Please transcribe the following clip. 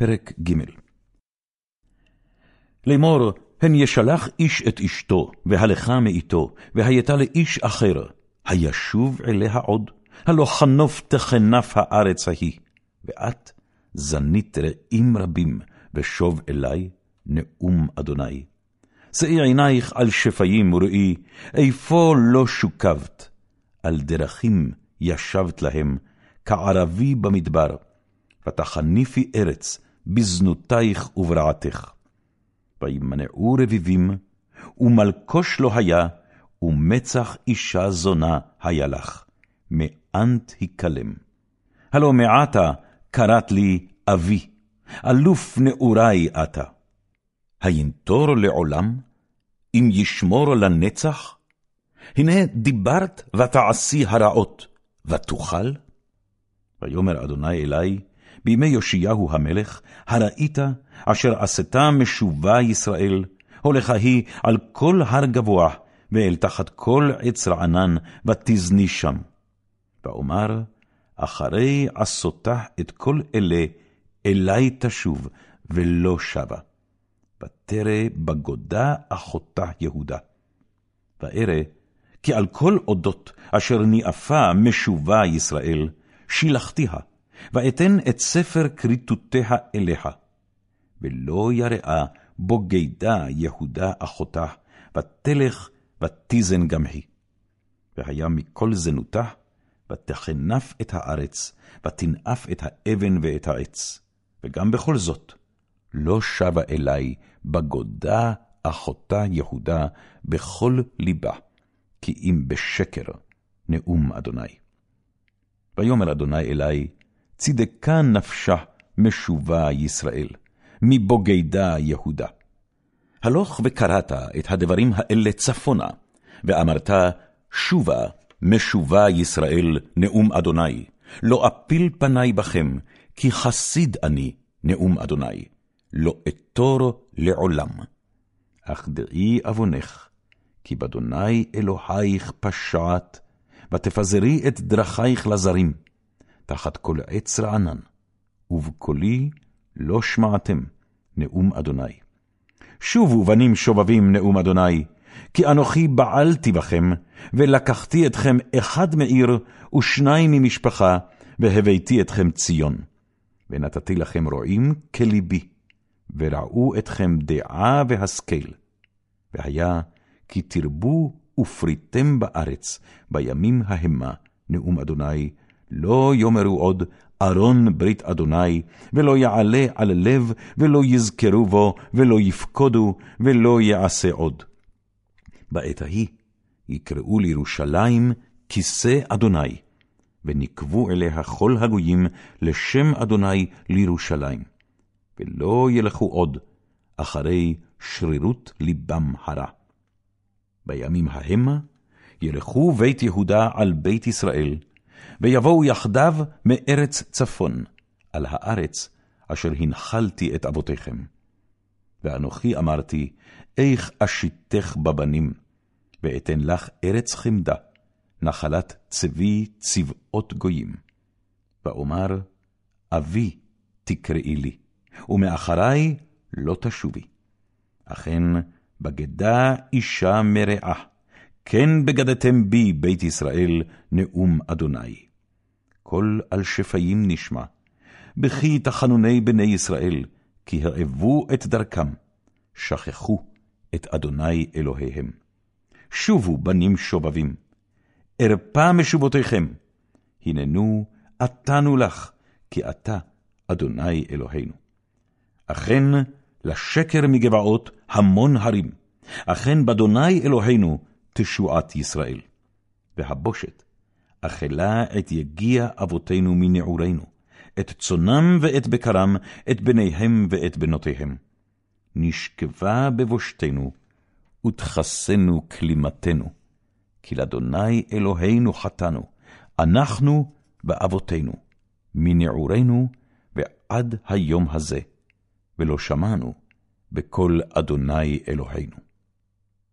פרק ג' לאמור, הן ישלח איש את אשתו, והלכה מאיתו, והייתה לאיש אחר, הישוב אליה עוד, הלא חנוף תכנף הארץ ההיא. ואת זנית רעים רבים, ושוב אלי נאום אדוני. שאי עינייך על שפיים וראי, איפה לא שוקבת? על דרכים ישבת להם, כערבי במדבר. ותחניפי ארץ, בזנותייך וברעתך. וימנעו רביבים, ומלקוש לא היה, ומצח אישה זונה היה לך, מאנת הכלם. הלא מעתה קראת לי אבי, אלוף נעורי אתה. הינטור לעולם, אם ישמור לנצח? הנה דיברת ותעשי הרעות, ותוכל? ויאמר אדוני אלי, בימי יאשיהו המלך, הראית אשר עשתה משובה ישראל, הולכה היא על כל הר גבוה, ואל תחת כל עץ רענן, ותזני שם. ואומר, אחרי עשותה את כל אלה, אלי תשוב, ולא שבה. ותרא בגודה אחותה יהודה. וארא, כי על כל אודות אשר ניאפה משובה ישראל, שילחתיה, ואתן את ספר כריתותיה אליה. ולא יראה בוגדה יהודה אחותה, ותלך ותיזן גם היא. והיה מכל זנותה, ותכנף את הארץ, ותנאף את האבן ואת העץ. וגם בכל זאת, לא שבה אלי בגודה אחותה יהודה בכל ליבה, כי אם בשקר נאום אדוני. ויאמר אדוני אלי, צדקה נפשה משובה ישראל, מבוגדה יהודה. הלוך וקראת את הדברים האלה צפונה, ואמרת, שובה, משובה ישראל, נאום אדוני, לא אפיל פני בכם, כי חסיד אני, נאום אדוני, לא אתור לעולם. אך דעי עוונך, כי באדוני אלוהיך פשעת, ותפזרי את דרכייך לזרים, תחת כל עץ רענן, ובקולי לא שמעתם, נאום אדוני. שובו בנים שובבים, נאום אדוני, כי אנוכי בעלתי בכם, ולקחתי אתכם אחד מעיר, ושניים ממשפחה, והבאתי אתכם ציון. ונתתי לכם רועים כליבי, וראו אתכם דעה והשכל. והיה כי תרבו ופריתם בארץ, בימים ההמה, נאום אדוני, לא יאמרו עוד, ארון ברית אדוני, ולא יעלה על לב, ולא יזכרו בו, ולא יפקודו, ולא יעשה עוד. בעת ההיא יקראו לירושלים כיסא אדוני, ונקבו אליה כל הגויים לשם אדוני לירושלים, ולא ילכו עוד אחרי שרירות ליבם הרע. בימים ההמה ילכו בית יהודה על בית ישראל, ויבואו יחדיו מארץ צפון, על הארץ אשר הנחלתי את אבותיכם. ואנוכי אמרתי, איך אשיתך בבנים, ואתן לך ארץ חמדה, נחלת צבי צבאות גויים. ואומר, אבי תקראי לי, ומאחרי לא תשובי. אכן, בגדה אישה מרעה, כן בגדתם בי, בית ישראל, נאום אדוני. קול על שפיים נשמע, בכי תחנוני בני ישראל, כי העבו את דרכם, שכחו את אדוני אלוהיהם. שובו בנים שובבים, ארפה משובותיכם, הננו עתנו לך, כי אתה אדוני אלוהינו. אכן, לשקר מגבעות המון הרים, אכן באדוני אלוהינו תשועת ישראל. והבושת, אכלה את יגיע אבותינו מנעורינו, את צונם ואת בקרם, את בניהם ואת בנותיהם. נשכבה בבושתנו, ותכסנו כלימתנו. כי לאדוני אלוהינו חטאנו, אנחנו ואבותינו, מנעורינו ועד היום הזה, ולא שמענו בקול אדוני אלוהינו.